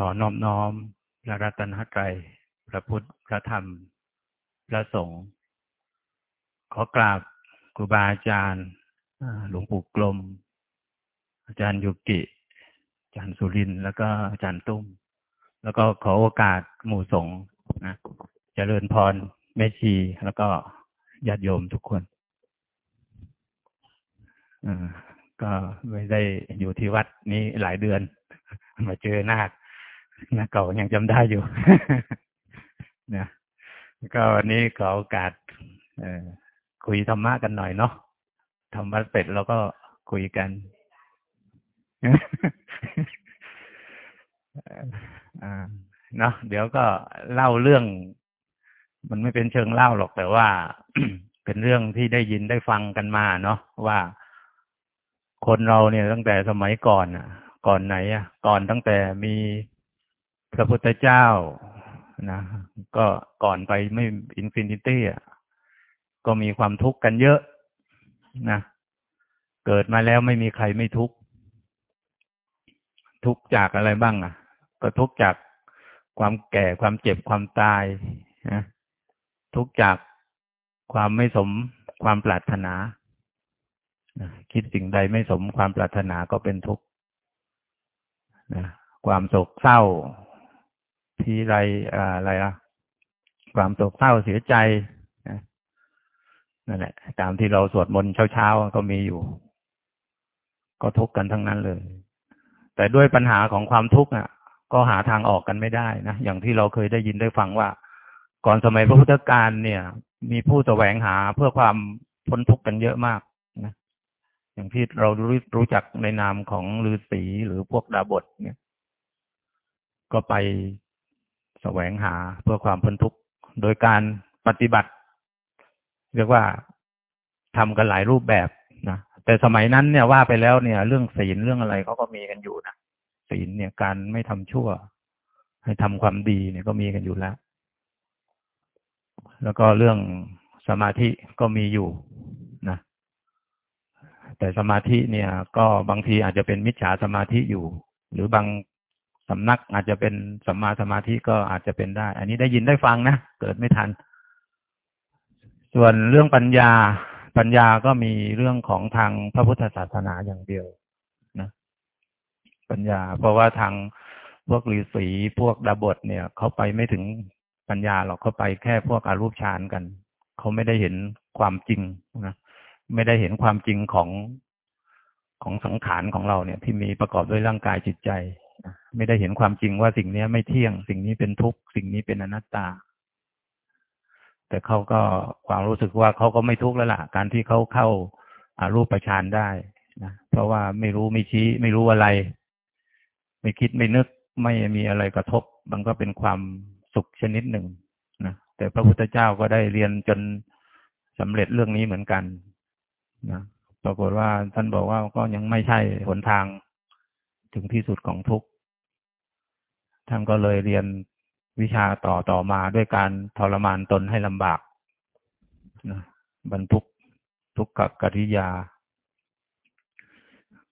ขอนอบน้อมพระรัตนตรัยพระพุทธ พระธรรม พระสงฆ์ ขอกราบครูบาอาจารย์ หลวงปู่กลม อาจารย์ยุกิ อาจารย์สุริน แล้วก็อาจารย์ตุ้ม แล้วก็ขอโอกาสหมู่สงฆ์นะจเจริญพรแม่ชี แล้วก็ญาติโยมทุกคนอก็ไม่ได้อยู่ที่วัดนี้หลายเดือน มาเจอหน้า นะเก่ายังจำได้อยู่นะก็วันนี้ขอโอกาสคุยธรรมะกันหน่อยเนาะธรรมะเป็ดเราก็คุยกันเนาะเดี๋ยวก็เล่าเรื่อง มันไม่เป็นเชิงเล่าหรอกแต่ว่าเป็นเรื่องที่ได้ยินได้ฟังกันมาเนาะว่าคนเราเนี่ยตั้งแต่สมัยก่อนอะ ก่อนไหนอะ ก่อนตั้งแต่มี พระพุทธเจ้านะก็ก่อนไปไม่ infinity อะก็มีความทุกข์กันเยอะนะเกิดมาแล้วไม่มีใครไม่ทุกข์ทุกข์จากอะไรบ้างอะ ก็ทุกข์จากความแก่ความเจ็บความตายนะทุกข์จากความไม่สมความปรารถนาคิดสิ่งใดไม่สมความปรารถนาก็เป็นทุกข์นะความโศกเศร้า ทีไรอะไรอะ ความโศกเศร้าเสียใจนั่นแหละ ตามที่เราสวดมนต์เช้าๆก็มีอยู่ ก็ทุกข์กันทั้งนั้นเลย แต่ด้วยปัญหาของความทุกข์อะ ก็หาทางออกกันไม่ได้นะอย่างที่เราเคยได้ยินได้ฟังว่า ก่อนสมัยพระพุทธกาลเนี่ย มีผู้แสวงหาเพื่อความพ้นทุกข์กันเยอะมากนะอย่างที่เรารู้รู้จักในนามของฤาษีหรือพวกดาบทเนี่ย ก็ไป แสวงหาเพื่อความพ้นทุกข์ โดยการปฏิบัติ เรียกว่าทำกันหลายรูปแบบนะแต่สมัยนั้นเนี่ยว่าไปแล้วเนี่ย เรื่องศีลเรื่องอะไรเขาก็มีกันอยู่นะศีลเนี่ยการไม่ทำชั่ว ให้ทำความดีเนี่ยก็มีกันอยู่แล้ว แล้วก็เรื่องสมาธิก็มีอยู่นะแต่สมาธิเนี่ย ก็บางทีอาจจะเป็นมิจฉาสมาธิอยู่ หรือบาง สำนักอาจจะเป็นสัมมาสมาธิก็อาจจะเป็นได้ อันนี้ได้ยินได้ฟังนะ เกิดไม่ทัน ส่วนเรื่องปัญญา ปัญญาก็มีเรื่องของทางพระพุทธศาสนาอย่างเดียวนะ ปัญญา เพราะว่าทางพวกฤาษีพวกดาบทเนี่ยเขาไปไม่ถึงปัญญาหรอกเขาไปแค่พวกอารูปฌานกันเขาไม่ได้เห็นความจริงนะไม่ได้เห็นความจริงของของสังขารของเราเนี่ย ที่มีประกอบด้วยร่างกายจิตใจ ไม่ได้เห็นความจริงว่าสิ่งนี้ไม่เที่ยง สิ่งนี้เป็นทุกข์สิ่งนี้เป็นอนัตตา แต่เขาก็ความรู้สึกว่าเขาก็ไม่ทุกข์แล้วล่ะการที่เขาเข้าอารูปฌานได้นะเพราะว่าไม่รู้ไม่ชี้ ไม่รู้อะไร ไม่คิดไม่นึก ไม่มีอะไรกระทบ มันก็เป็นความสุขชนิดหนึ่งนะแต่พระพุทธเจ้าก็ได้เรียนจนสำเร็จเรื่องนี้เหมือนกันนะปรากฏว่าท่านบอกว่าก็ยังไม่ใช่หนทางถึงที่สุดของทุกข์ ท่านก็เลยเรียนวิชาต่อต่อมาด้วยการทรมานตนให้ลำบากนะบรรทุกทุกขกริยา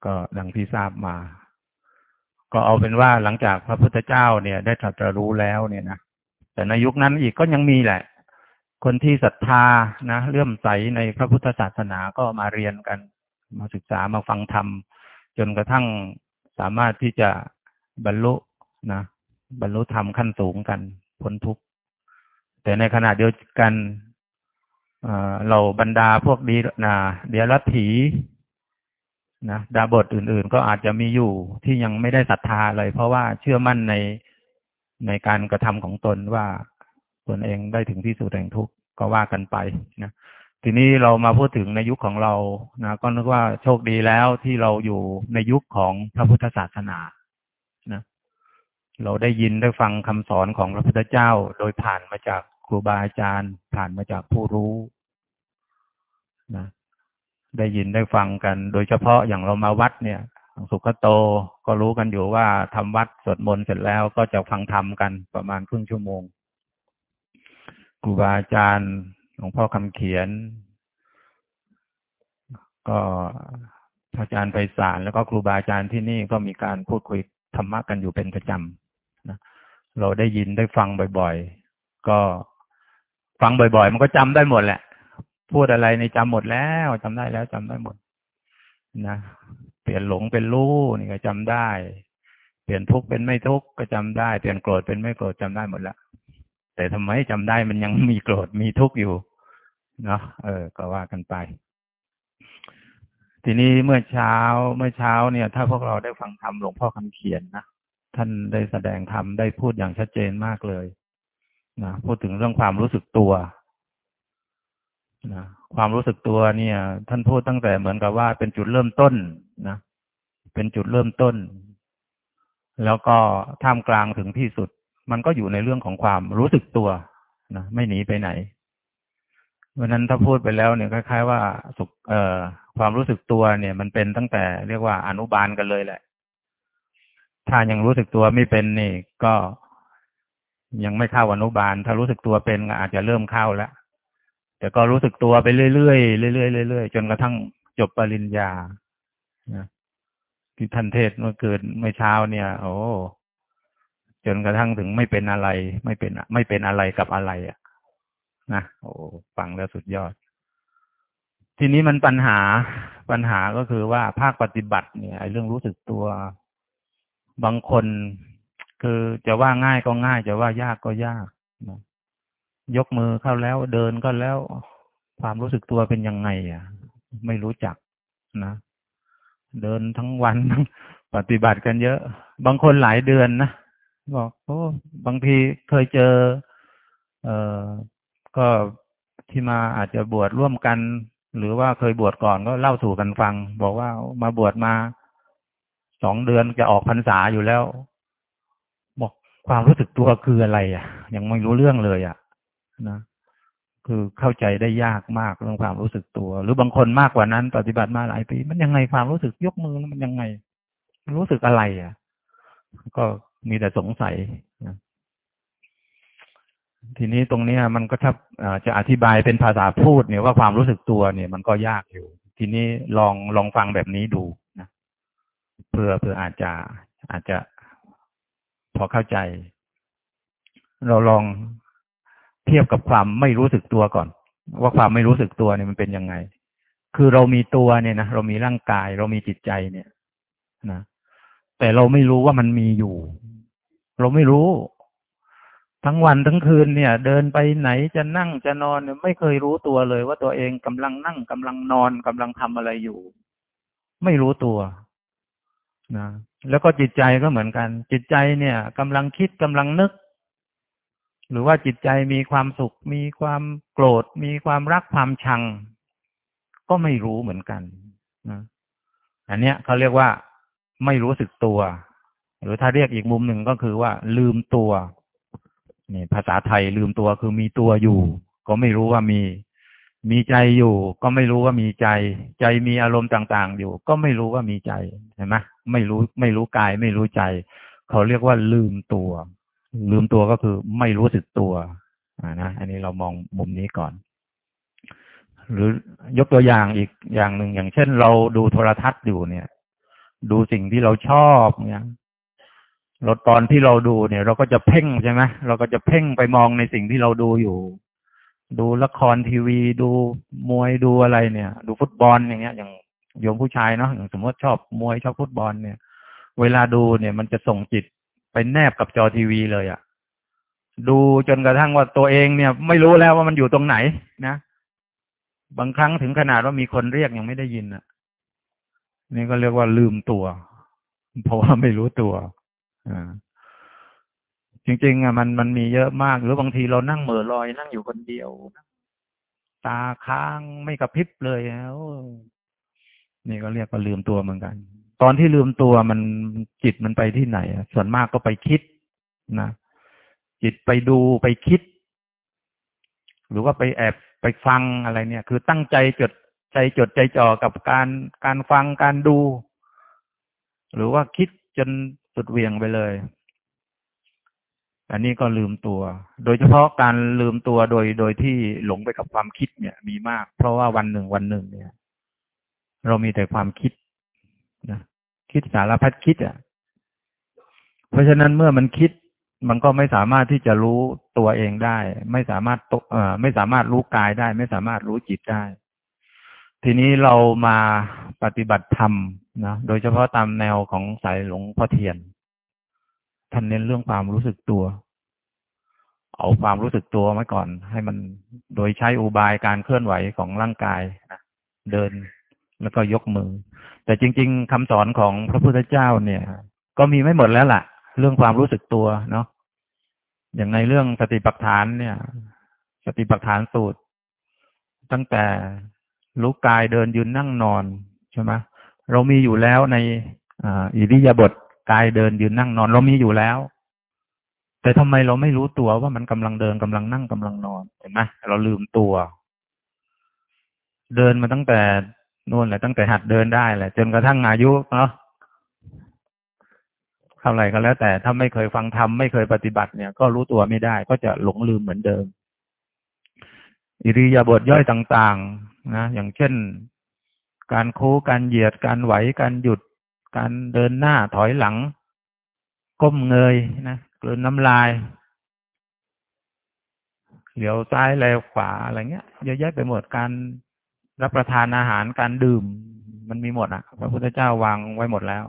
ก็ดังที่ทราบมา ก็เอาเป็นว่าหลังจากพระพุทธเจ้าเนี่ย ได้ตรัสรู้แล้วเนี่ยนะแต่ในยุคนั้นอีกก็ยังมีแหละ คนที่ศรัทธานะเลื่อมใสในพระพุทธศาสนาก็มาเรียนกัน มาศึกษามาฟังธรรม จนกระทั่งสามารถที่จะบรรลุนะ บรรลุธรรมขั้นสูงกันพ้นทุกข์แต่ในขณะเดียวกันเราบรรดาพวกดีนะเดียรัตถีนะดาบทอื่น ๆ ก็อาจจะมีอยู่ที่ยังไม่ได้ศรัทธาเลย เพราะว่าเชื่อมั่นในในการกระทำของตนว่าตนเองได้ถึงที่สุดแห่งทุกข์ก็ว่ากันไปนะทีนี้เรามาพูดถึงในยุคของเรานะก็นึกว่าโชคดีแล้วที่เราอยู่ในยุคของพระพุทธศาสนา เราได้ยินได้ฟังคำสอนของพระพุทธเจ้า โดยผ่านมาจากครูบาอาจารย์ ผ่านมาจากผู้รู้นะได้ยินได้ฟังกัน โดยเฉพาะอย่างเรามาวัดเนี่ยสุขโตก็รู้กันอยู่ว่าทำวัดสวดมนต์เสร็จแล้วก็จะฟังธรรมกันประมาณครึ่งชั่วโมงครูบาอาจารย์หลวงพ่อคำเขียน ก็พระอาจารย์ไปสารแล้วก็ครูบาอาจารย์ที่นี่ก็มีการพูดคุยธรรมะกันอยู่เป็นประจำ นะเราได้ยินได้ฟังบ่อยๆ ก็ฟังบ่อยๆ มันก็จำได้หมดแหละ พูดอะไรในจำหมดแล้วจำได้แล้วจำได้หมด นะเปลี่ยนหลงเป็นรู้นี่ก็จำได้ เปลี่ยนทุกข์เป็นไม่ทุกข์ก็จำได้ เปลี่ยนโกรธเป็นไม่โกรธจำได้หมดแล้วแต่ทำไมจำได้มันยังมีโกรธมีทุกข์อยู่เนาะเออ ก็ว่ากันไป ทีนี้เมื่อเช้าเมื่อเช้าเนี่ย ถ้าพวกเราได้ฟังธรรมหลวงพ่อคำเขียนนะ ท่านได้แสดงธรรมได้พูดอย่างชัดเจนมากเลยนะพูดถึงเรื่องความรู้สึกตัวนะความรู้สึกตัวเนี่ย ท่านพูดตั้งแต่เหมือนกับว่าเป็นจุดเริ่มต้นนะเป็นจุดเริ่มต้น แล้วก็ท่ามกลางถึงที่สุด มันก็อยู่ในเรื่องของความรู้สึกตัวนะไม่หนีไปไหนเพราะนั้นถ้าพูดไปแล้วเนี่ยคล้ายๆว่าสุขเอ่อความรู้สึกตัวเนี่ย มันเป็นตั้งแต่เรียกว่าอนุบาลกันเลยแหละ ถ้ายังรู้สึกตัวไม่เป็นนี่ ก็ยังไม่เข้าอนุบาล ถ้ารู้สึกตัวเป็นอาจจะเริ่มเข้าแล้วแต่ก็รู้สึกตัวไปเรื่อยๆเรื่อยๆเรื่อยๆจนกระทั่งจบปริญญาที่ท่านเทศเมื่อเกิดเมื่อเช้าเนี่ย โอ้จนกระทั่งถึงไม่เป็นอะไร ไม่เป็น ไม่เป็นอะไรกับอะไรอะนะโอ้ฟังแล้วสุดยอด ทีนี้มันปัญหาปัญหาก็คือว่าภาคปฏิบัติเนี่ยเรื่องรู้สึกตัว บางคน คือจะว่าง่ายก็ง่าย จะว่ายากก็ยากนะยกมือเข้าแล้วเดินก็แล้ว ความรู้สึกตัวเป็นยังไงอะ ไม่รู้จักนะ เดินทั้งวันปฏิบัติกันเยอะ บางคนหลายเดือนนะบอกโอ้บางทีเคยเจอ เอ่อก็ที่มาอาจจะบวชร่วมกัน หรือว่าเคยบวชก่อนก็เล่าสู่กันฟัง บอกว่ามาบวชมา สองเดือนจะออกพรรษาอยู่แล้ว บอกความรู้สึกตัวคืออะไร อะ ยังไม่รู้เรื่องเลยอะ นะคือเข้าใจได้ยากมากเรื่องความรู้สึกตัว หรือบางคนมากกว่านั้น ปฏิบัติมาหลายปีมันยังไงความรู้สึกยกมือมันยังไง รู้สึกอะไรอะ ก็มีแต่สงสัยทีนี้ตรงนี้มันก็ถ้าจะอธิบายเป็นภาษาพูดเนี่ยว่าความรู้สึกตัวเนี่ย มันก็ยากอยู่ ทีนี้ลองลองฟังแบบนี้ดู เพื่อเพื่ออาจจะอาจจะพอเข้าใจ เราลองเทียบกับความไม่รู้สึกตัวก่อน ว่าความไม่รู้สึกตัวเนี่ยมันเป็นยังไง คือเรามีตัวเนี่ยนะเรามีร่างกาย เรามีจิตใจเนี่ยนะแต่เราไม่รู้ว่ามันมีอยู่ เราไม่รู้ ทั้งวันทั้งคืนเนี่ย เดินไปไหนจะนั่งจะนอนเนี่ยไม่เคยรู้ตัวเลย ว่าตัวเองกำลังนั่งกำลังนอนกำลังทำอะไรอยู่ ไม่รู้ตัว นะแล้วก็จิตใจก็เหมือนกัน จิตใจเนี่ยกำลังคิดกำลังนึก หรือว่าจิตใจมีความสุข มีความโกรธ มีความรักความชัง ก็ไม่รู้เหมือนกันนะอันเนี้ยเขาเรียกว่าไม่รู้สึกตัว หรือถ้าเรียกอีกมุมหนึ่งก็คือว่า ลืมตัวนี่ภาษาไทยลืมตัวคือมีตัวอยู่ ก็ไม่รู้ว่ามี มีใจอยู่ ก็ไม่รู้ว่ามีใจ ใจมีอารมณ์ต่าง ๆ อยู่ ก็ไม่รู้ว่ามีใจเห็นไหม ไม่รู้ไม่รู้กายไม่รู้ใจ เขาเรียกว่าลืมตัว ลืมตัวก็คือไม่รู้สึกตัวอ่านะอันนี้เรามองมุมนี้ก่อน หรือยกตัวอย่างอีกอย่างหนึ่งอย่างเช่น เราดูโทรทัศน์อยู่เนี่ย ดูสิ่งที่เราชอบเนี่ยเราตอนที่เราดูเนี่ย เราก็จะเพ่งใช่ไหมเราก็จะเพ่งไปมองในสิ่งที่เราดูอยู่ ดูละครทีวี ดูมวยดูอะไรเนี่ย ดูฟุตบอลอย่างเงี้ย อย่าง โยมผู้ชายเนาะอย่างสมมติชอบมวยชอบฟุตบอลเนี่ย เวลาดูเนี่ยมันจะส่งจิตไปแนบกับจอทีวีเลยอะ่ะ ดูจนกระทั่งว่าตัวเองเนี่ย ไม่รู้แล้วว่ามันอยู่ตรงไหนนะบางครั้งถึงขนาดว่ามีคนเรียกยังไม่ได้ยินอะ นี่ก็เรียกว่าลืมตัว เพราะว่าไม่รู้ตัวอ่าจริงๆอะมันมันมีเยอะมากหรือบางทีเรานั่งเหม่อลอยนั่งอยู่คนเดียว ตาค้างไม่กระพริบเลยแล้ว นี่ก็เรียกว่าลืมตัวเหมือนกัน ตอนที่ลืมตัวมันจิตมันไปที่ไหนส่วนมากก็ไปคิดนะจิตไปดูไปคิด หรือว่าไปแอบไปฟังอะไรเนี่ย คือตั้งใจจดใจจดใจจ่อกับการการฟังการดู หรือว่าคิดจนสุดเวียงไปเลยอันนี้ก็ลืมตัว โดยเฉพาะการลืมตัวโดยโดยที่หลงไปกับความคิดเนี่ย มีมาก เพราะว่าวันหนึ่งวันหนึ่งเนี่ย เรามีแต่ความคิดนะคิดสารพัดคิดอะ เพราะฉะนั้นเมื่อมันคิดมันก็ไม่สามารถที่จะรู้ตัวเองได้ ไม่สามารถตเอ่อไม่สามารถรู้กายได้ ไม่สามารถรู้จิตได้ ทีนี้เรามาปฏิบัติธรรมนะโดยเฉพาะตามแนวของสายหลวงพ่อเทียนท่านเน้นเรื่องความรู้สึกตัว เอาความรู้สึกตัวไว้ก่อน ให้มันโดยใช้อุบายการเคลื่อนไหวของร่างกายนะเดิน แล้วก็ยกมือ แต่จริง ๆคำสอนของพระพุทธเจ้าเนี่ย ก็มีไม่หมดแล้วล่ะ เรื่องความรู้สึกตัวเนาะอย่างในเรื่องสติปัฏฐานเนี่ย สติปัฏฐานสูตร ตั้งแต่รู้กายเดินยืนนั่งนอนใช่ไหมเรามีอยู่แล้วในอิริยาบถกายเดินยืนนั่งนอน เรามีอยู่แล้ว แต่ทำไมเราไม่รู้ตัวว่ามันกำลังเดินกำลังนั่งกำลังนอนเห็นไหมเราลืมตัว เดินมาตั้งแต่ นู่นแหละตั้งแต่หัดเดินได้แหละ จนกระทั่งอายุเนาะเท่าไหร่ก็แล้ว แต่ถ้าไม่เคยฟังธรรมไม่เคยปฏิบัติเนี่ย ก็รู้ตัวไม่ได้ ก็จะหลงลืมเหมือนเดิม อิริยาบถย่อยต่างๆ นะอย่างเช่น การโค้การเหยียดการไหวการหยุด การเดินหน้าถอยหลัง ก้มเงยนะกลืนน้ำลายเหลียวซ้ายแลขวาอะไรเงี้ยเยอะแยะไปหมดการ รับประทานอาหารการดื่ม มันมีหมดอะ พระพุทธเจ้าวางไว้หมดแล้ว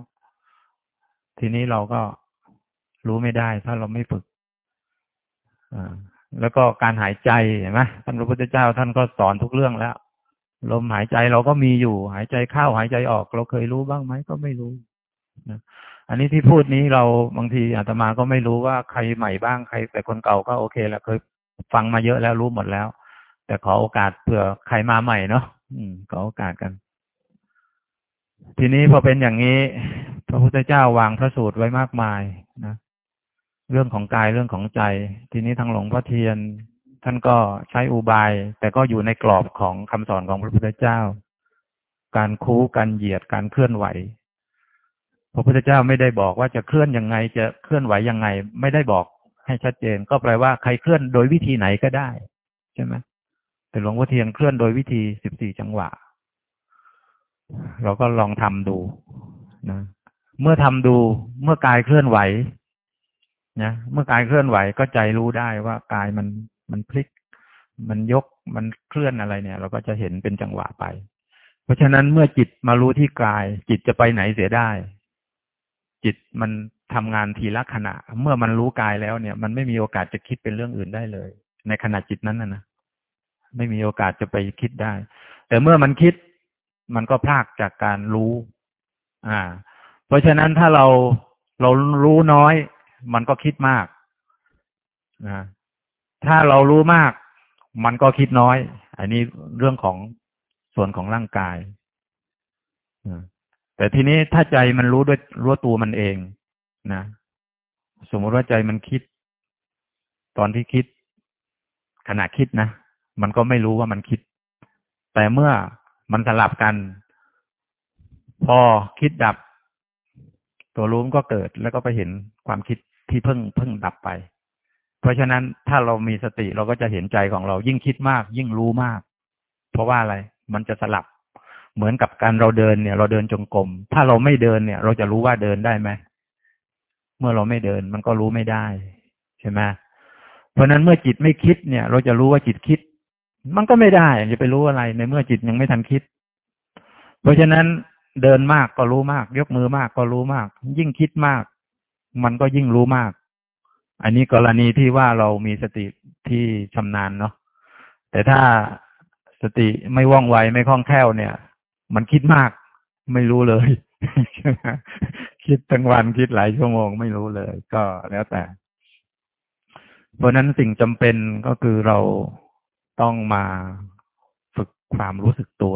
ทีนี้เราก็รู้ไม่ได้ถ้าเราไม่ฝึกอ่าแล้วก็การหายใจเห็นไหมท่านพระพุทธเจ้าท่านก็สอนทุกเรื่องแล้ว ลมหายใจเราก็มีอยู่ หายใจเข้าหายใจออก เราเคยรู้บ้างไหมก็ไม่รู้นะอันนี้ที่พูดนี้เราบางทีอาตมาก็ไม่รู้ว่าใครใหม่บ้างใคร แต่คนเก่าก็โอเคแล้วเคยฟังมาเยอะแล้วรู้หมดแล้ว แต่ขอโอกาสเผื่อใครมาใหม่เนาะ ขอโอกาสกัน ทีนี้พอเป็นอย่างนี้ พระพุทธเจ้าวางพระสูตรไว้มากมายนะเรื่องของกายเรื่องของใจ ทีนี้ทางหลวงพ่อเทียน ท่านก็ใช้อุบาย แต่ก็อยู่ในกรอบของคำสอนของพระพุทธเจ้า การคูการเหยียดการเคลื่อนไหวพระพุทธเจ้าไม่ได้บอกว่าจะเคลื่อนยังไงจะเคลื่อนไหวยังไง ไม่ได้บอกให้ชัดเจน ก็แปลว่าใครเคลื่อนโดยวิธีไหนก็ได้ ใช่ไหม แต่หลวงพ่อเทียนเคลื่อนโดยวิธีสิบสี่จังหวะ เราก็ลองทำดูนะเมื่อทำดูเมื่อกายเคลื่อนไหวนะเมื่อกายเคลื่อนไหวก็ใจรู้ได้ว่ากายมันมันพลิก มันยกมันเคลื่อนอะไรเนี่ย เราก็จะเห็นเป็นจังหวะไป เพราะฉะนั้นเมื่อจิตมารู้ที่กาย จิตจะไปไหนเสียได้ จิตมันทำงานทีละขณะ เมื่อมันรู้กายแล้วเนี่ย มันไม่มีโอกาสจะคิดเป็นเรื่องอื่นได้เลย ในขณะจิตนั้นนะนะ ไม่มีโอกาสจะไปคิดได้ แต่เมื่อมันคิดมันก็พลากจากการรู้ อ่า เพราะฉะนั้นถ้าเราเรารู้น้อย มันก็คิดมากนะถ้าเรารู้มาก มันก็คิดน้อย อันนี้เรื่องของส่วนของร่างกาย แต่ทีนี้ถ้าใจมันรู้ด้วยรู้ตัวมันเองนะ สมมติว่าใจมันคิด ตอนที่คิด ขณะคิดนะ มันก็ไม่รู้ว่ามันคิด แต่เมื่อมันสลับกัน พอคิดดับ ตัวรู้ก็เกิดแล้วก็ไปเห็นความคิดที่เพิ่งเพิ่งดับไป เพราะฉะนั้นถ้าเรามีสติเราก็จะเห็นใจของเรายิ่งคิดมาก ยิ่งรู้มาก เพราะว่าอะไร มันจะสลับ เหมือนกับการเราเดินเนี่ย เราเดินจงกรมถ้าเราไม่เดินเนี่ย เราจะรู้ว่าเดินได้ไหมเมื่อเราไม่เดินมันก็รู้ไม่ได้ ใช่ไหมเพราะนั้นเมื่อจิตไม่คิดเนี่ย เราจะรู้ว่าจิตคิด มันก็ไม่ได้จะไปรู้อะไรในเมื่อจิตยังไม่ทันคิด เพราะฉะนั้นเดินมากก็รู้มาก ยกมือมากก็รู้มาก ยิ่งคิดมาก มันก็ยิ่งรู้มาก อันนี้กรณีที่ว่าเรามีสติที่ชำนาญเนาะแต่ถ้าสติไม่ว่องไวไม่คล่องแคล่วเนี่ย มันคิดมาก ไม่รู้เลย คิดทั้งวันคิดหลายชั่วโมง ไม่รู้เลย ก็แล้วแต่ เพราะนั้นสิ่งจำเป็นก็คือเรา ต้องมาฝึกความรู้สึกตัว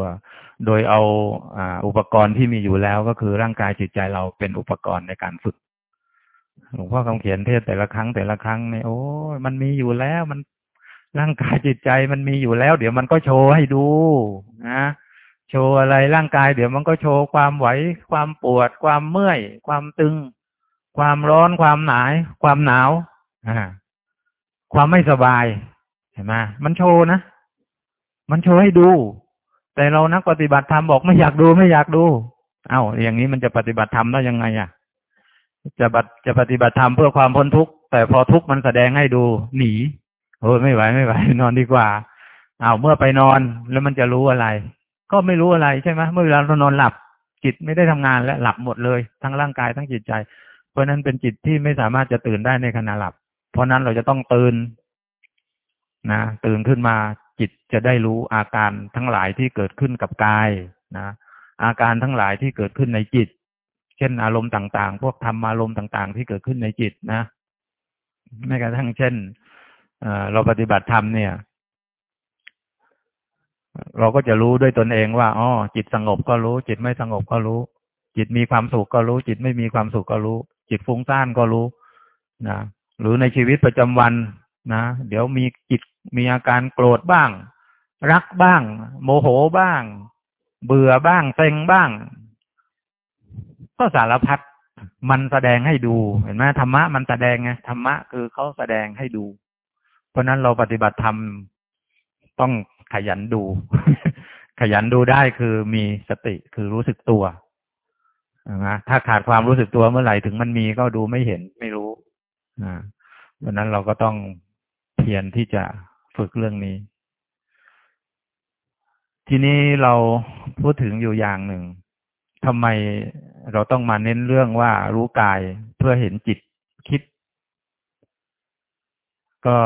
โดยเอาอุปกรณ์ที่มีอยู่แล้วก็คือร่างกายจิตใจเราเป็นอุปกรณ์ในการฝึกหลวงพ่อคำเขียนเทศแต่ละครั้งแต่ละครั้งเนี่ยโอ้มันมีอยู่แล้วมันร่างกายจิตใจมันมีอยู่แล้ว เดี๋ยวมันก็โชว์ให้ดูนะโชว์อะไรร่างกายเดี๋ยวมันก็โชว์ความไหว ความปวด ความเมื่อย ความตึง ความร้อนความหนาย ความหนาวความไม่สบาย ห็นไหมมันโชว์นะ มันโชว์ให้ดู แต่เรานักปฏิบัติธรรมบอกไม่อยากดูไม่อยากดู เอา้าอย่างนี้มันจะปฏิบัติธรรมได้ยังไงอะ จะบัจะปฏิบัติธรรมเพื่อความพ้นทุกข์แต่พอทุกข์มันแสดงให้ดูหนีโอ้ยไม่ไหวไม่ไหวนอนดีกว่าเอาเมื่อไปนอนแล้วมันจะรู้อะไร ก็ไม่รู้อะไรใช่ไหมเมื่อเวลาเรานอนหลับจิตไม่ได้ทำงานและหลับหมดเลย ทั้งร่างกายทั้งจิตใจ เพราะนั้นเป็นจิตที่ไม่สามารถจะตื่นได้ในขณะหลับ เพราะนั้นเราจะต้องตื่น นะตื่นขึ้นมาจิตจะได้รู้อาการทั้งหลายที่เกิดขึ้นกับกายนะอาการทั้งหลายที่เกิดขึ้นในจิต เช่นอารมณ์ต่างๆ พวกธรรมอารมณ์ต่างๆ ที่เกิดขึ้นในจิตนะแม้กระทั่งเช่นเราปฏิบัติธรรมเนี่ย เราก็จะรู้ด้วยตนเองว่าอ๋อจิตสงบก็รู้ จิตไม่สงบก็รู้ จิตมีความสุขก็รู้ จิตไม่มีความสุขก็รู้ จิตฟุ้งซ่านก็รู้นะหรือในชีวิตประจำวัน นะ เดี๋ยวมีจิตมีอาการโกรธบ้าง รักบ้าง โมโหบ้าง เบื่อบ้างเซ็งบ้าง ก็สารพัดมันแสดงให้ดูเห็นไหมธรรมะมันแสดงไงธรรมะคือเขาแสดงให้ดู เพราะนั้นเราปฏิบัติธรรมต้องขยันดู ขยันดูได้คือมีสติคือรู้สึกตัวนะถ้าขาดความรู้สึกตัวเมื่อไหร่ถึงมันมีก็ดูไม่เห็นไม่รู้นะเพราะนั้นเราก็ต้อง เพียรที่จะฝึกเรื่องนี้ ทีนี้เราพูดถึงอยู่อย่างหนึ่งทำไมเราต้องมาเน้นเรื่องว่ารู้กายเพื่อเห็นจิตคิด ก็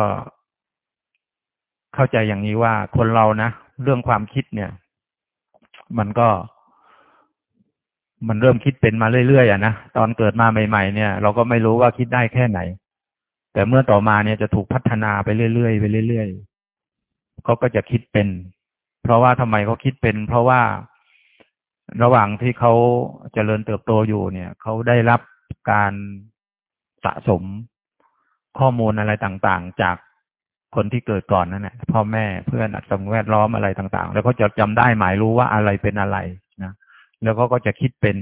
เข้าใจอย่างนี้ว่าคนเรานะเรื่องความคิดเนี่ย มันก็ มันเริ่มคิดเป็นมาเรื่อยๆอะนะตอนเกิดมาใหม่ ๆ เนี่ย เราก็ไม่รู้ว่าคิดได้แค่ไหน แต่เมื่อต่อมาเนี่ยจะถูกพัฒนาไปเรื่อยๆไปเรื่อยๆเขาก็จะคิดเป็น เพราะว่าทำไมเขาคิดเป็น เพราะว่าระหว่างที่เขาเจริญเติบโตอยู่เนี่ยเขาได้รับการสะสมข้อมูลอะไรต่างๆ จากคนที่เกิดก่อนนั่นแหละพ่อแม่เพื่อนสังแวดล้อมอะไรต่าง ๆ แล้วก็จะจำได้หมายรู้ว่าอะไรเป็นอะไรนะแล้วก็ก็จะคิดเป็น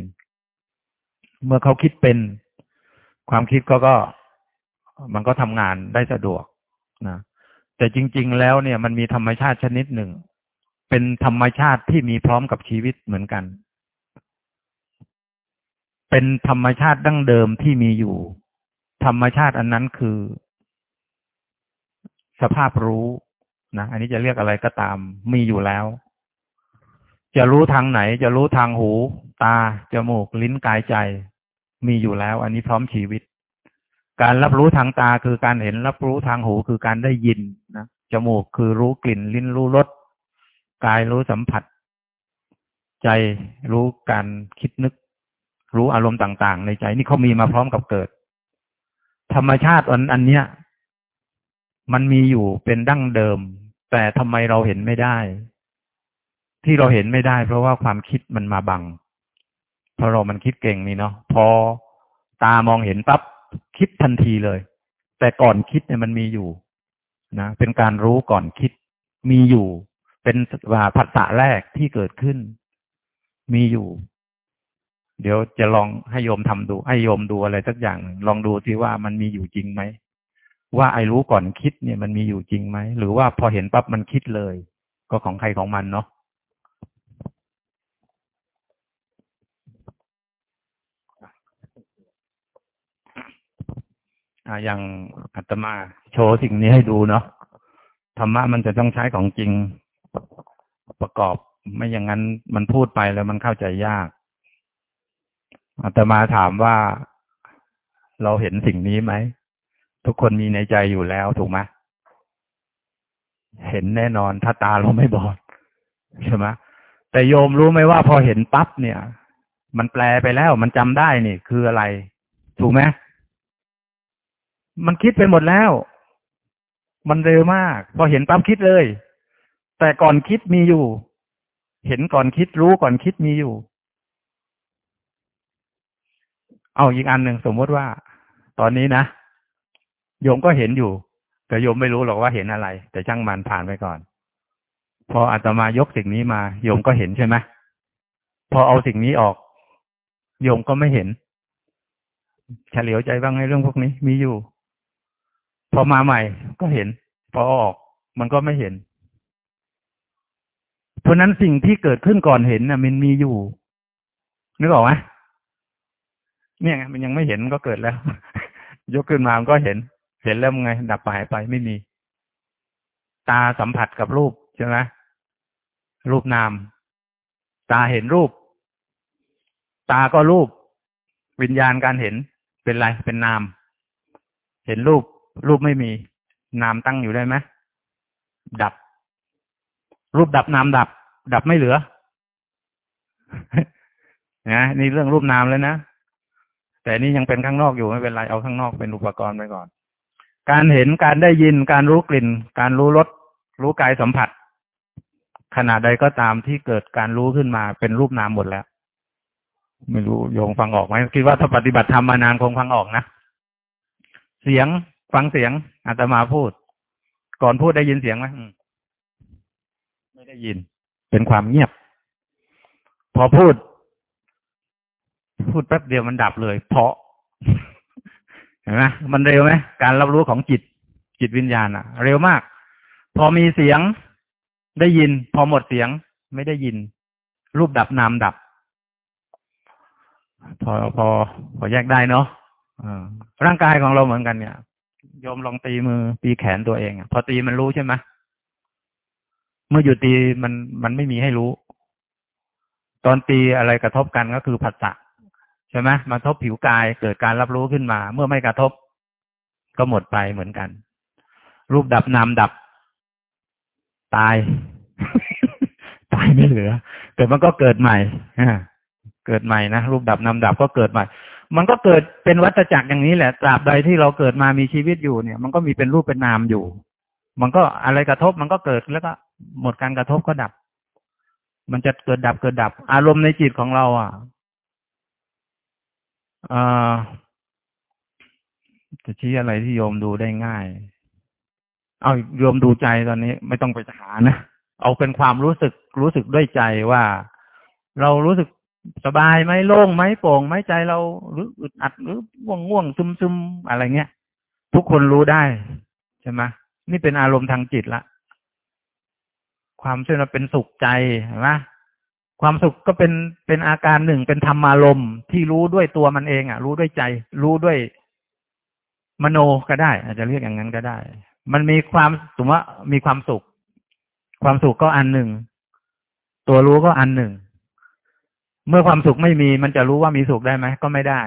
เมื่อเขาคิดเป็น ความคิดก็ก็ มันก็ทำงานได้สะดวกนะแต่จริง ๆ แล้วเนี่ยมันมีธรรมชาติชนิดหนึ่ง เป็นธรรมชาติที่มีพร้อมกับชีวิตเหมือนกัน เป็นธรรมชาติดั้งเดิมที่มีอยู่ ธรรมชาติอันนั้นคือ สภาพรู้นะอันนี้จะเรียกอะไรก็ตาม มีอยู่แล้ว จะรู้ทางไหน จะรู้ทางหู ตาจมูกลิ้นกายใจ มีอยู่แล้ว อันนี้พร้อมชีวิต การรับรู้ทางตาคือการเห็นรับรู้ทางหูคือการได้ยินนะจมูกคือรู้กลิ่นลิ้นรู้รสกายรู้สัมผัส ใจรู้การคิดนึก รู้อารมณ์ต่าง ๆ ในใจนี่เขามีมาพร้อมกับเกิด ธรรมชาติอันอันเนี้ย มันมีอยู่เป็นดั้งเดิม แต่ทำไมเราเห็นไม่ได้ ที่เราเห็นไม่ได้ เพราะว่าความคิดมันมาบังเพราะเรามันคิดเก่งนี่เนาะพอตามองเห็นปั๊บ คิดทันทีเลย แต่ก่อนคิดเนี่ยมันมีอยู่นะเป็นการรู้ก่อนคิดมีอยู่ เป็นว่าผัสสะแรกที่เกิดขึ้น มีอยู่ เดี๋ยวจะลองให้โยมทำดู ให้โยมดูอะไรสักอย่าง ลองดูสิว่ามันมีอยู่จริงไหมว่าไอ้รู้ก่อนคิดเนี่ยมันมีอยู่จริงไหมหรือว่าพอเห็นปั๊บมันคิดเลย ก็ของใครของมันเนาะ อย่างอาตมาโชว์สิ่งนี้ให้ดูเนาะธรรมะมันจะต้องใช้ของจริงประกอบไม่อย่างนั้นมันพูดไปแล้วมันเข้าใจยากอาตมาถามว่าเราเห็นสิ่งนี้ไหม ทุกคนมีในใจอยู่แล้วถูกไหมเห็นแน่นอนถ้าตาเราไม่บอดใช่ไหมแต่โยมรู้ไหมว่าพอเห็นปั๊บเนี่ย มันแปลไปแล้ว มันจำได้นี่ คืออะไร ถูกไหม มันคิดไปหมดแล้ว มันเร็วมาก พอเห็นปั๊บคิดเลย แต่ก่อนคิดมีอยู่ เห็นก่อนคิดรู้ก่อนคิดมีอยู่ เอาอีกอันหนึ่งสมมติว่า ตอนนี้นะโยมก็เห็นอยู่ แต่โยมไม่รู้หรอกว่าเห็นอะไร แต่ช่างมันผ่านไปก่อน พออาตมายกสิ่งนี้มาโยมก็เห็นใช่ไหมพอเอาสิ่งนี้ออก โยมก็ไม่เห็น เฉลียวใจบ้างในเรื่องพวกนี้มีอยู่ พอมาใหม่ก็เห็น พอออกมันก็ไม่เห็น เพราะนั้นสิ่งที่เกิดขึ้นก่อนเห็นน่ะ มันมีอยู่ นึกออกไหมเนี่ยมันยังไม่เห็นก็เกิดแล้ว ยกขึ้นมามันก็เห็น เห็นแล้วไง ดับไปหายไปไม่มี ตาสัมผัสกับรูปใช่ไหมรูปนาม ตาเห็นรูป ตาก็รูป วิญญาณการเห็นเป็นไรเป็นนาม เห็นรูป รูปไม่มี นามตั้งอยู่ได้ไหมดับ รูปดับนามดับ ดับไม่เหลือนะนี่เรื่องรูปนามแล้วนะแต่นี่ยังเป็นข้างนอกอยู่ไม่เป็นไรเอาข้างนอกเป็นอุปกรณ์ไปก่อน การเห็นการได้ยินการรู้กลิ่น การรู้รสรู้กายสัมผัส ขณะใดก็ตามที่เกิดการรู้ขึ้นมาเป็นรูปนามหมดแล้ว ไม่รู้โยงฟังออกไหมคิดว่าถ้าปฏิบัติธรรมมานานคงฟังออกนะเสียง ฟังเสียงอาตมาพูด ก่อนพูดได้ยินเสียงไหมไม่ได้ยิน เป็นความเงียบ พอพูด พูดแป๊บเดียวมันดับเลย เพราะเห็นไหมมันเร็วไหมการรับรู้ของจิต จิตวิญญาณอะเร็วมาก พอมีเสียงได้ยิน พอหมดเสียงไม่ได้ยิน รูปดับนามดับ พอพอพอแยกได้เนาะร่างกายของเราเหมือนกันเนี่ย โยมลองตีมือ ตีแขนตัวเองพอตีมันรู้ใช่ไหมเมื่อหยุดตีมันมันไม่มีให้รู้ ตอนตีอะไรกระทบกันก็คือผัสสะใช่ไหมมาทบผิวกายเกิดการรับรู้ขึ้นมา เมื่อไม่กระทบ ก็หมดไปเหมือนกัน รูปดับนามดับ ตาย ตายไม่เหลือ แต่มันก็เกิดใหม่เกิดใหม่นะรูปดับนามดับก็เกิดใหม่ มันก็เกิดเป็นวัฏจักรอย่างนี้แหละ ตราบใดที่เราเกิดมามีชีวิตอยู่เนี่ย มันก็มีเป็นรูปเป็นนามอยู่ มันก็อะไรกระทบมันก็เกิดแล้วก็หมดการกระทบก็ดับ มันจะเกิดดับเกิดดับ อารมณ์ในจิตของเรา อะจะชี้อะไรที่โยมดูได้ง่าย เอาโยมดูใจตอนนี้ ไม่ต้องไปหานะ เอาเป็นความรู้สึกรู้สึกด้วยใจว่า เรารู้สึก สบายไหมโล่งไหมโปร่งไหมใจเราหรืออึดอัดหรือง่วงง่วงซึมซึมอะไรเงี้ย ทุกคนรู้ได้ใช่ไหมนี่เป็นอารมณ์ทางจิตละความเช่นว่าเป็นสุขใจเห็นไหมความสุขก็เป็นเป็นอาการหนึ่งเป็นธรรมารมณ์ที่รู้ด้วยตัวมันเองอะ รู้ด้วยใจ รู้ด้วยมโนก็ได้ อาจจะเรียกอย่างนั้นก็ได้ มันมีความสมมติว่ามีความสุข ความสุขก็อันหนึ่ง ตัวรู้ก็อันหนึ่ง เมื่อความสุขไม่มีมันจะรู้ว่ามีสุขได้ไหมก็ไม่ได้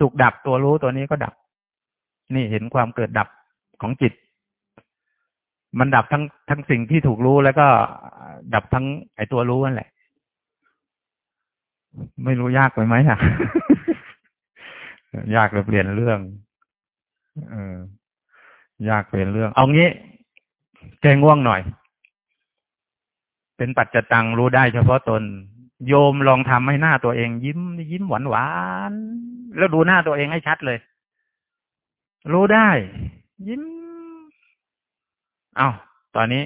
สุขดับตัวรู้ตัวนี้ก็ดับ นี่เห็นความเกิดดับของจิต มันดับทั้งทั้งสิ่งที่ถูกรู้แล้วก็ดับทั้งไอตัวรู้นั่นแหละ ไม่รู้ยากไปไหมอะยากเลยเปลี่ยนเรื่องเออยากเปลี่ยนเรื่อง เอางี้แกง่วงหน่อย เป็นปัจจตังรู้ได้เฉพาะตน โยมลองทำให้หน้าตัวเอง ยิ้มยิ้มหวานหวานแล้วดูหน้าตัวเองให้ชัดเลย รู้ได้ ยิ้ม เอา้าตอนนี้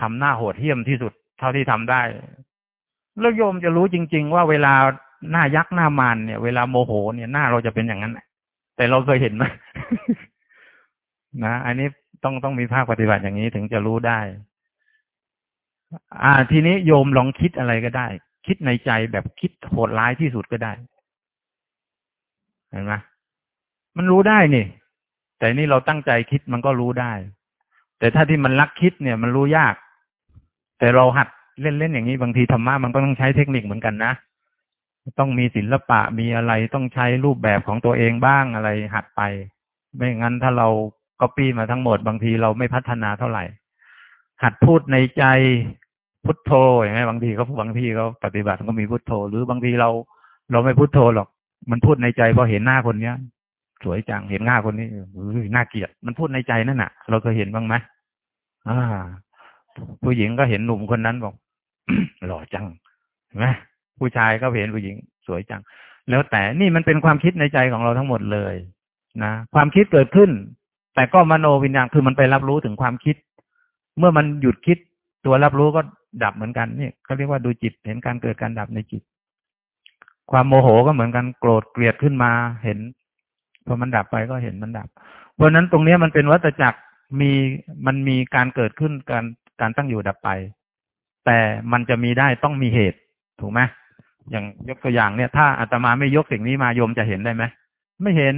ทำหน้าโหดเหี้ยมที่สุด เท่าที่ทำได้ แล้วโยมจะรู้จริง ๆ ว่าเวลาหน้ายักษ์หน้ามานเนี่ย เวลาโมโหเนี่ยหน้าเราจะเป็นอย่างนั้นแต่เราเคยเห็นไหมนะอันนี้ต้องต้องมีภาคปฏิบัติอย่างนี้ถึงจะรู้ได้ อ่า ทีนี้โยมลองคิดอะไรก็ได้ คิดในใจแบบคิดโหดร้ายที่สุดก็ได้ เห็นไหมมันรู้ได้นี่ แต่นี่เราตั้งใจคิดมันก็รู้ได้ แต่ถ้าที่มันลักคิดเนี่ย มันรู้ยาก แต่เราหัดเล่นๆอย่างนี้บางทีธรรมะมันก็ต้องใช้เทคนิคเหมือนกันนะต้องมีศิลปะมีอะไรต้องใช้รูปแบบของตัวเองบ้างอะไรหัดไป ไม่งั้นถ้าเราก๊อปปี้มาทั้งหมดบางทีเราไม่พัฒนาเท่าไหร่ หัดพูดในใจ พุทโธอย่างไงบางทีเขาบางทีเขาปฏิบัติก็มีพุทโธ หรือบางทีเรา เราไม่พุทโธหรอก มันพูดในใจพอเห็นหน้าคนเนี้ย สวยจังเห็นหน้าคนนี้หน่าเกลียดมันพูดในใจนั่นน่ะ เราเคยเห็นบ้างไหมอ่า ผู้หญิงก็เห็นหนุ่มคนนั้นบอกหล่อจังเห็นไหมผู้ชายก็เห็นผู้หญิงสวยจัง แล้วแต่นี่มันเป็นความคิดในใจของเราทั้งหมดเลยนะความคิดเกิดขึ้น แต่ก็มโนวิญญาณคือมันไปรับรู้ถึงความคิด เมื่อมันหยุดคิดตัวรับรู้ก็ ดับเหมือนกันนี่เขาเรียกว่าดูจิตเห็นการเกิดการดับในจิต ความโมโหก็เหมือนกันโกรธเกลียดขึ้นมาเห็นพอมันดับไปก็เห็นมันดับ เพราะนั้นตรงนี้มันเป็นวัฏจักรมีมันมีการเกิดขึ้นการการตั้งอยู่ดับไป แต่มันจะมีได้ต้องมีเหตุ ถูกไหมอย่างยกตัวอย่างเนี่ย ถ้าอาตมาไม่ยกสิ่งนี้มาโยมจะเห็นได้ไหมไม่เห็น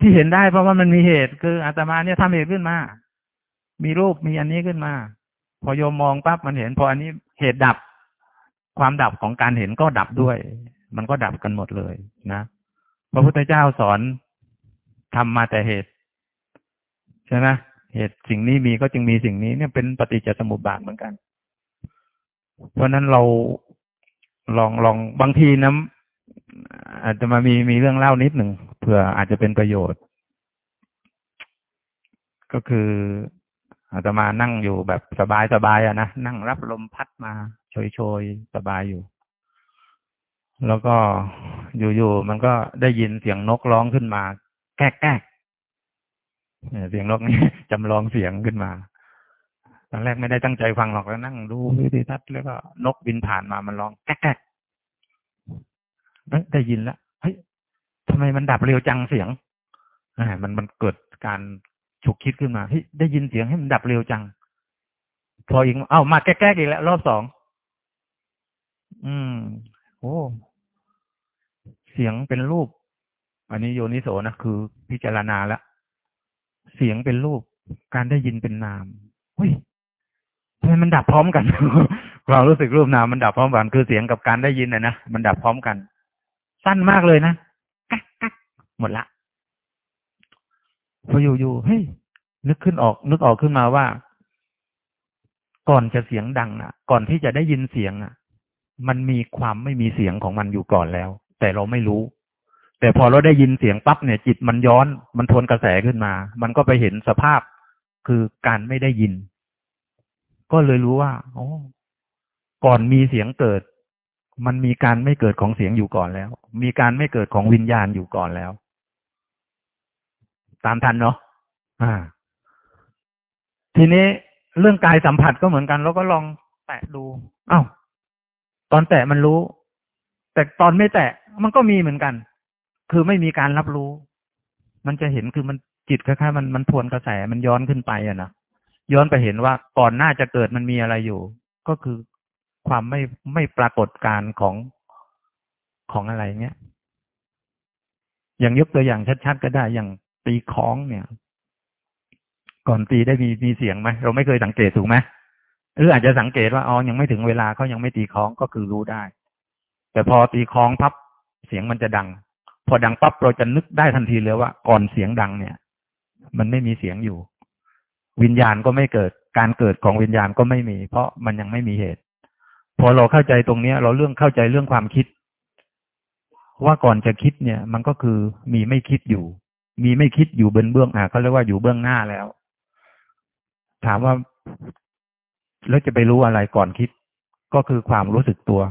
ที่เห็นได้เพราะว่ามันมีเหตุ คืออาตมาเนี่ยทำเหตุขึ้นมา มีรูปมีอันนี้ขึ้นมา พอโยมมองปั๊บมันเห็น พออันนี้เหตุดับ ความดับของการเห็นก็ดับด้วย มันก็ดับกันหมดเลยนะพระพุทธเจ้าสอนทำมาแต่เหตุ ใช่ไหมเหตุสิ่งนี้มีก็จึงมีสิ่งนี้เนี่ยเป็นปฏิจจสมุปบาทเหมือนกัน เพราะนั้นเราลองลองบางทีนะอาจจะมามีมีเรื่องเล่านิดหนึ่งเผื่ออาจจะเป็นประโยชน์ ก็คือ อาจจะมานั่งอยู่แบบสบายสบายอะนะนั่งรับลมพัดมาโชยโชยสบายอยู่ แล้วก็อยู่ๆมันก็ได้ยินเสียงนกร้องขึ้นมา แก๊กแก๊กเสียงนกนี่จำลองเสียงขึ้นมาตอนแรกไม่ได้ตั้งใจฟังหรอกแล้วนั่งดูวิธีทัศน์แล้วก็นกบินผ่านมามันร้องแก๊กแก๊กได้ยินแล้วเฮ้ยทำไมมันดับเร็วจังเสียงมันมันเกิดการ ฉุกคิดขึ้นมาเฮ้ยได้ยินเสียงให้มันดับเร็วจัง พออีกเอ้ามาแก้ๆอีกแล้วรอบสองอืม โอ้เสียงเป็นรูป อันนี้โยนิโสนะคือ พิจารณาแล้วเสียงเป็นรูป การได้ยินเป็นนามเฮ้ยทำไมมันดับพร้อมกันความรู้สึกรูปนามมันดับพร้อมกันคือเสียงกับการได้ยินนะนะมันดับพร้อมกัน สั้นมากเลยนะกักกักหมดละ พออยู่ๆเฮ้ยนึกขึ้นออก นึกออกขึ้นมาว่า ก่อนจะเสียงดังอะ ก่อนที่จะได้ยินเสียงอะ มันมีความไม่มีเสียงของมันอยู่ก่อนแล้ว แต่เราไม่รู้ แต่พอเราได้ยินเสียงปั๊บเนี่ย จิตมันย้อนมันทวนกระแสขึ้นมา มันก็ไปเห็นสภาพคือการไม่ได้ยิน ก็เลยรู้ว่าโอ้ก่อนมีเสียงเกิด มันมีการไม่เกิดของเสียงอยู่ก่อนแล้ว มีการไม่เกิดของวิญญาณอยู่ก่อนแล้ว ตามทันเนาะอ่า ทีนี้เรื่องกายสัมผัสก็เหมือนกัน เราก็ลองแตะดูเอา้าตอนแตะมันรู้ แต่ตอนไม่แตะมันก็มีเหมือนกัน คือไม่มีการรับรู้ มันจะเห็นคือมันจิตคล้ายๆมันมันทวนกระแสมันย้อนขึ้นไปอะนะย้อนไปเห็นว่าก่อนหน้าจะเกิดมันมีอะไรอยู่ ก็คือความไม่ไม่ปรากฏการของของอะไรเงี้ยอย่างยกตัวอย่างชัดๆก็ได้อย่าง ตีคล้องเนี่ย ก่อนตีได้มีมีเสียงไหมเราไม่เคยสังเกตถูกไหมหรืออาจจะสังเกตว่าอ๋อยังไม่ถึงเวลาเขายังไม่ตีคล้องก็คือรู้ได้ แต่พอตีคล้องพับเสียงมันจะดัง พอดังปั๊บเราจะนึกได้ทันทีเลยว่า ก่อนเสียงดังเนี่ย มันไม่มีเสียงอยู่ วิญญาณก็ไม่เกิด การเกิดของวิญญาณก็ไม่มี เพราะมันยังไม่มีเหตุ พอเราเข้าใจตรงเนี้ยเราเรื่องเข้าใจเรื่องความคิด ว่าก่อนจะคิดเนี่ย มันก็คือมีไม่คิดอยู่ มีไม่คิดอยู่เบื้องเบื้องอะเขาเรียกว่าอยู่เบื้องหน้าแล้ว ถามว่าแล้วจะไปรู้อะไรก่อนคิด ก็คือความรู้สึกตัว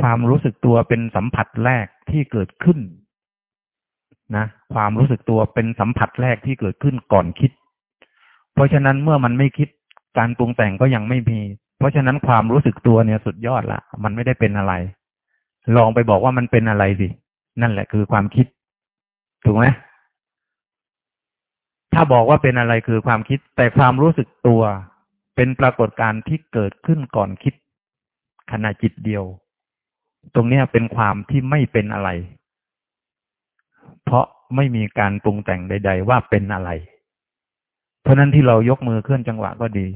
ความรู้สึกตัวเป็นสัมผัสแรกที่เกิดขึ้น นะความรู้สึกตัวเป็นสัมผัสแรกที่เกิดขึ้นก่อนคิด เพราะฉะนั้นเมื่อมันไม่คิดการปรุงแต่งก็ยังไม่มี เพราะฉะนั้นความรู้สึกตัวเนี่ยสุดยอดละมันไม่ได้เป็นอะไร ลองไปบอกว่ามันเป็นอะไรสินั่นแหละคือความคิด ถูกไหมถ้าบอกว่าเป็นอะไรคือความคิด แต่ความรู้สึกตัวเป็นปรากฏการณ์ที่เกิดขึ้นก่อนคิดขณะจิตเดียว ตรงนี้เป็นความที่ไม่เป็นอะไร เพราะไม่มีการปรุงแต่งใด ๆ ว่าเป็นอะไร เพราะนั้นที่เรายกมือเคลื่อนจังหวะก็ดี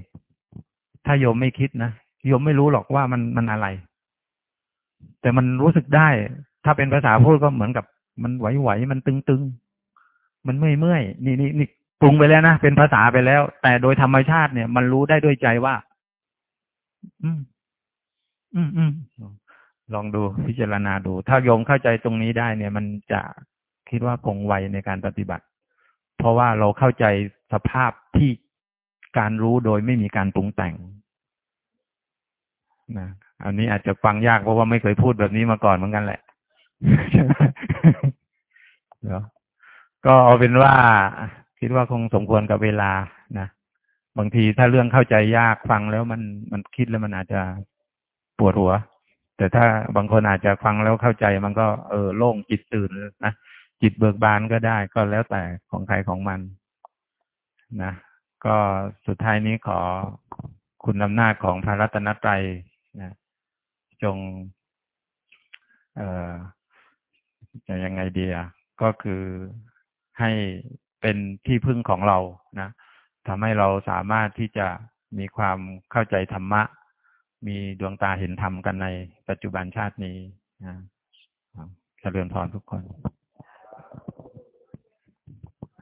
ถ้าโยมไม่คิดนะโยมไม่รู้หรอกว่ามันมันอะไร แต่มันรู้สึกได้ ถ้าเป็นภาษาพูดก็เหมือนกับ มันไหวๆมันตึงๆ มันเมื่อยๆ นี่นี่นี่ปรุงไปแล้วนะ เป็นภาษาไปแล้ว แต่โดยธรรมชาติเนี่ย มันรู้ได้ด้วยใจว่า อืม อืมอืมลองดูพิจารณาดู ถ้าโยมเข้าใจตรงนี้ได้เนี่ย มันจะคิดว่าคงไวในการปฏิบัติ เพราะว่าเราเข้าใจสภาพที่การรู้โดยไม่มีการปรุงแต่งนะอันนี้อาจจะฟังยากเพราะว่าไม่เคยพูดแบบนี้มาก่อนเหมือนกันแหละ เนาะก็เอาเป็นว่าคิดว่าคงสมควรกับเวลานะบางทีถ้าเรื่องเข้าใจยากฟังแล้วมันมันคิดแล้วมันอาจจะปวดหัว แต่ถ้าบางคนอาจจะฟังแล้วเข้าใจ มันก็เออโล่งจิตตื่นนะจิตเบิกบานก็ได้ก็แล้วแต่ของใครของมันนะก็สุดท้ายนี้ขอคุณอำนาจของพระรัตนตรัยนะจง เอ่อ จะยังไงดีอะก็คือให้เป็นที่พึ่งของเรานะทำให้เราสามารถที่จะมีความเข้าใจธรรมะ มีดวงตาเห็นธรรมกันในปัจจุบันชาตินี้นะเจริญพรทุกคน